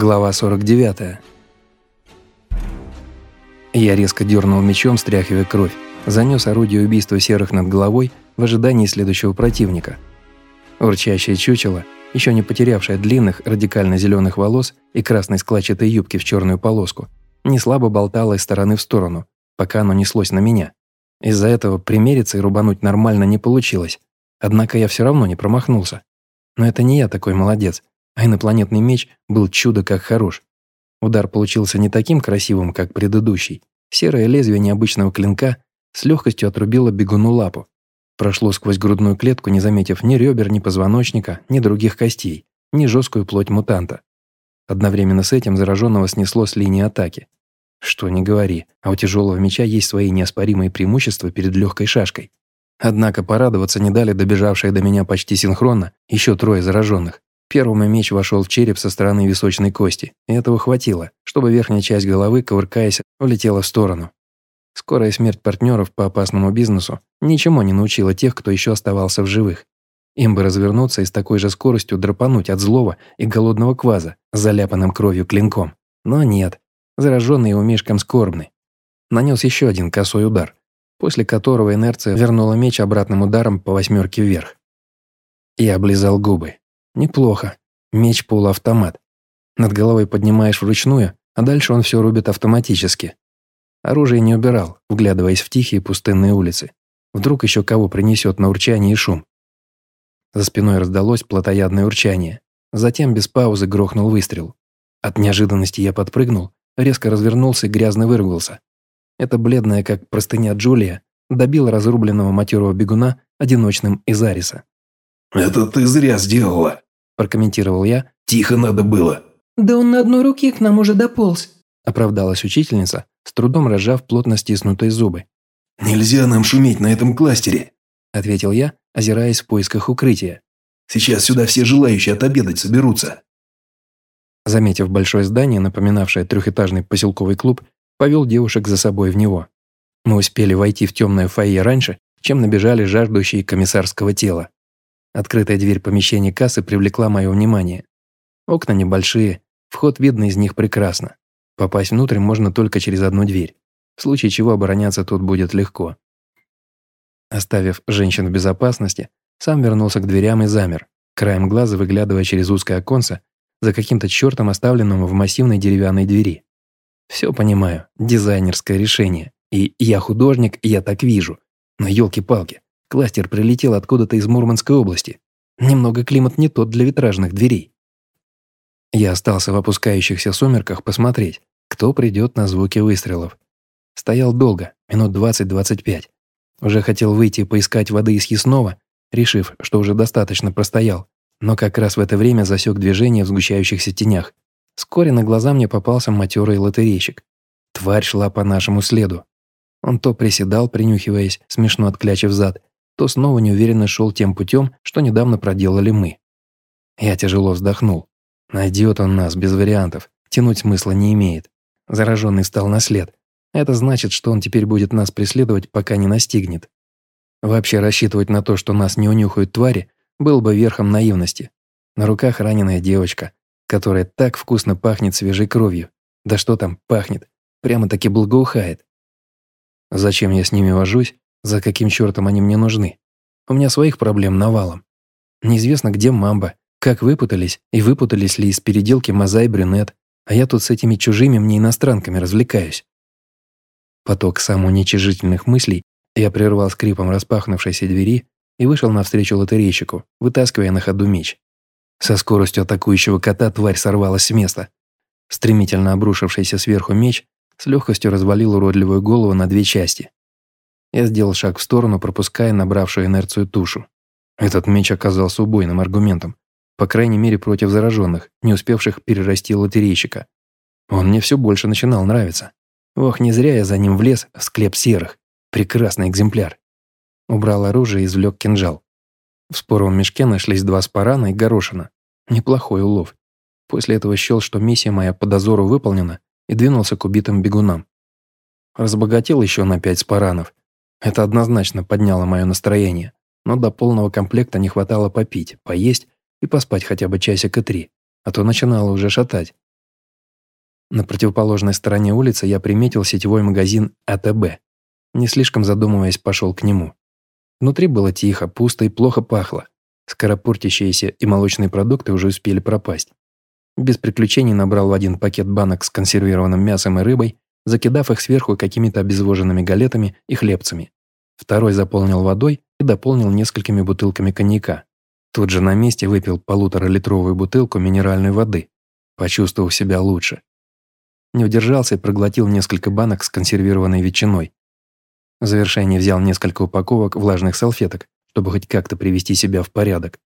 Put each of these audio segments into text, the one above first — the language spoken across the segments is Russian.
Глава 49. Я резко дернул мечом, стряхивая кровь, занес орудие убийства серых над головой в ожидании следующего противника. Урчащее чучело, еще не потерявшее длинных радикально-зеленых волос и красной складчатой юбки в черную полоску, не слабо болтало из стороны в сторону, пока оно неслось на меня. Из-за этого примериться и рубануть нормально не получилось, однако я все равно не промахнулся. Но это не я такой молодец, а инопланетный меч был чудо как хорош. Удар получился не таким красивым, как предыдущий. Серое лезвие необычного клинка с легкостью отрубило бегуну лапу. Прошло сквозь грудную клетку, не заметив ни ребер, ни позвоночника, ни других костей, ни жесткую плоть мутанта. Одновременно с этим зараженного снесло с линии атаки. Что не говори, а у тяжелого меча есть свои неоспоримые преимущества перед легкой шашкой. Однако порадоваться не дали добежавшие до меня почти синхронно еще трое зараженных. Первым меч вошел в череп со стороны височной кости, и этого хватило, чтобы верхняя часть головы, кувыркаясь, улетела в сторону. Скорая смерть партнеров по опасному бизнесу ничему не научила тех, кто еще оставался в живых. Им бы развернуться и с такой же скоростью драпануть от злого и голодного кваза, заляпанным кровью клинком. Но нет, зараженные умишком скорбны. Нанес еще один косой удар, после которого инерция вернула меч обратным ударом по восьмерке вверх. Я облизал губы. Неплохо. Меч полуавтомат. Над головой поднимаешь вручную, а дальше он все рубит автоматически. Оружие не убирал, вглядываясь в тихие пустынные улицы. Вдруг еще кого принесет на урчание и шум. За спиной раздалось плотоядное урчание. Затем без паузы грохнул выстрел. От неожиданности я подпрыгнул, резко развернулся и грязно выругался. Это бледная, как простыня Джулия, добила разрубленного матерого бегуна одиночным из Ариса. «Это ты зря сделала», прокомментировал я. «Тихо надо было». «Да он на одной руке к нам уже дополз», оправдалась учительница, с трудом разжав плотно стиснутые зубы. «Нельзя нам шуметь на этом кластере», ответил я, озираясь в поисках укрытия. «Сейчас сюда все желающие отобедать соберутся». Заметив большое здание, напоминавшее трехэтажный поселковый клуб, повел девушек за собой в него. Мы успели войти в темное фойе раньше, чем набежали жаждущие комиссарского тела. Открытая дверь помещения кассы привлекла мое внимание. Окна небольшие, вход видно из них прекрасно. Попасть внутрь можно только через одну дверь, в случае чего обороняться тут будет легко. Оставив женщин в безопасности, сам вернулся к дверям и замер, краем глаза выглядывая через узкое оконце за каким-то чертом оставленным в массивной деревянной двери. Все понимаю, дизайнерское решение. И я художник, и я так вижу. Но елки-палки, Кластер прилетел откуда-то из Мурманской области. Немного климат не тот для витражных дверей. Я остался в опускающихся сумерках посмотреть, кто придет на звуки выстрелов. Стоял долго, минут 20-25. Уже хотел выйти поискать воды из Яснова, решив, что уже достаточно простоял, но как раз в это время засек движение в сгущающихся тенях. Вскоре на глаза мне попался матерый лотерейщик. Тварь шла по нашему следу. Он то приседал, принюхиваясь, смешно отклячив зад, то снова неуверенно шел тем путем, что недавно проделали мы. Я тяжело вздохнул. Найдет он нас без вариантов, тянуть смысла не имеет. Зараженный встал на след. Это значит, что он теперь будет нас преследовать, пока не настигнет. Вообще рассчитывать на то, что нас не унюхают твари, был бы верхом наивности. На руках раненая девочка, которая так вкусно пахнет свежей кровью. Да что там пахнет, прямо-таки благоухает. Зачем я с ними вожусь, за каким чертом они мне нужны? У меня своих проблем навалом. Неизвестно, где мамба, как выпутались и выпутались ли из переделки Маза и Брюнет, а я тут с этими чужими мне иностранками развлекаюсь. Поток самоуничижительных мыслей я прервал скрипом распахнувшейся двери и вышел навстречу лотерейщику, вытаскивая на ходу меч. Со скоростью атакующего кота тварь сорвалась с места. Стремительно обрушившийся сверху меч с легкостью развалил уродливую голову на две части. Я сделал шаг в сторону, пропуская набравшую инерцию тушу. Этот меч оказался убойным аргументом. По крайней мере, против зараженных, не успевших перерасти лотерейщика. Он мне все больше начинал нравиться. Ох, не зря я за ним влез в склеп серых. Прекрасный экземпляр. Убрал оружие и извлек кинжал. В споровом мешке нашлись два спарана и горошина. Неплохой улов. После этого счел, что миссия моя по дозору выполнена, и двинулся к убитым бегунам. Разбогател еще на пять спаранов это однозначно подняло мое настроение, но до полного комплекта не хватало попить, поесть и поспать хотя бы часика три, а то начинало уже шатать. На противоположной стороне улицы я приметил сетевой магазин АТБ. Не слишком задумываясь, пошел к нему. Внутри было тихо, пусто и плохо пахло. Скоропортящиеся и молочные продукты уже успели пропасть. Без приключений набрал в один пакет банок с консервированным мясом и рыбой, закидав их сверху какими-то обезвоженными галетами и хлебцами. Второй заполнил водой и дополнил несколькими бутылками коньяка. Тут же на месте выпил полуторалитровую бутылку минеральной воды, почувствовав себя лучше. Не удержался и проглотил несколько банок с консервированной ветчиной. В завершение взял несколько упаковок влажных салфеток, чтобы хоть как-то привести себя в порядок.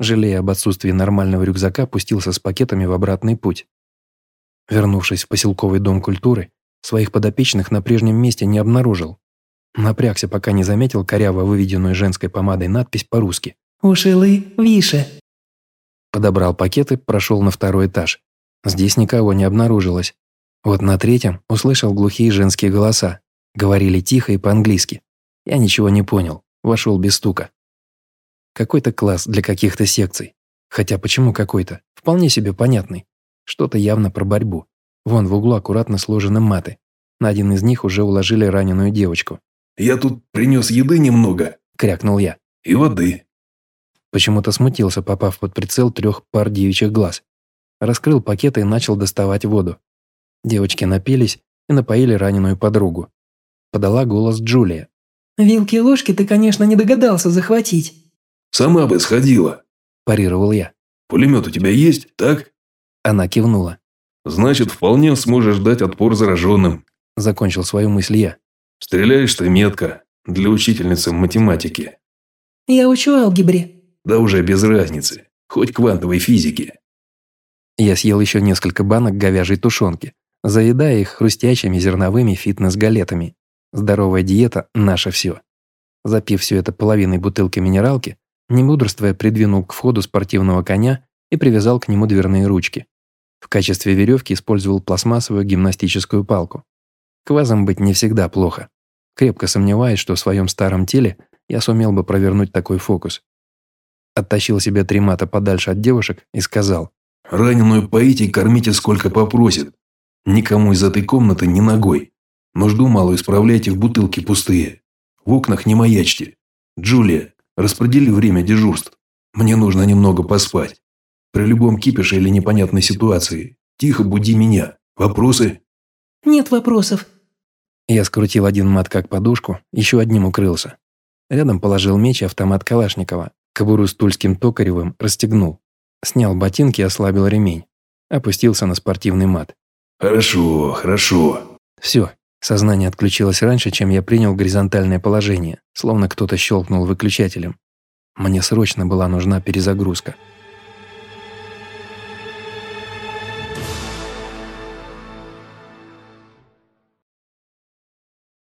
Жалея об отсутствии нормального рюкзака, пустился с пакетами в обратный путь. Вернувшись в поселковый дом культуры, своих подопечных на прежнем месте не обнаружил. Напрягся, пока не заметил коряво выведенную женской помадой надпись по-русски. «Ушилы Више». Подобрал пакеты, прошел на второй этаж. Здесь никого не обнаружилось. Вот на третьем услышал глухие женские голоса. Говорили тихо и по-английски. Я ничего не понял. Вошел без стука. Какой-то класс для каких-то секций. Хотя почему какой-то? Вполне себе понятный. Что-то явно про борьбу. Вон в углу аккуратно сложены маты. На один из них уже уложили раненую девочку. «Я тут принес еды немного», – крякнул я. «И воды». Почему-то смутился, попав под прицел трех пар девичьих глаз. Раскрыл пакеты и начал доставать воду. Девочки напились и напоили раненую подругу. Подала голос Джулия. «Вилки и ложки ты, конечно, не догадался захватить». «Сама бы сходила», – парировал я. «Пулемет у тебя есть, так?» Она кивнула. «Значит, вполне сможешь дать отпор зараженным», – закончил свою мысль я. «Стреляешь ты метко, для учительницы математики». «Я учу алгебре». «Да уже без разницы, хоть квантовой физики». Я съел еще несколько банок говяжьей тушенки, заедая их хрустящими зерновыми фитнес-галетами. Здоровая диета – наше все. Запив все это половиной бутылки минералки, не мудрствуя, придвинул к входу спортивного коня и привязал к нему дверные ручки. В качестве веревки использовал пластмассовую гимнастическую палку. Квазом быть не всегда плохо. Крепко сомневаюсь, что в своем старом теле я сумел бы провернуть такой фокус. Оттащил себя три мата подальше от девушек и сказал. «Раненую поите и кормите сколько попросит. Никому из этой комнаты ни ногой. Нужду малую исправляйте в бутылки пустые. В окнах не маячьте. Джулия, распредели время дежурств. Мне нужно немного поспать. При любом кипише или непонятной ситуации. Тихо буди меня. Вопросы?» «Нет вопросов». Я скрутил один мат как подушку, еще одним укрылся. Рядом положил меч и автомат Калашникова. Кобуру с тульским токаревым расстегнул. Снял ботинки и ослабил ремень. Опустился на спортивный мат. «Хорошо, хорошо». Все, Сознание отключилось раньше, чем я принял горизонтальное положение, словно кто-то щелкнул выключателем. Мне срочно была нужна перезагрузка.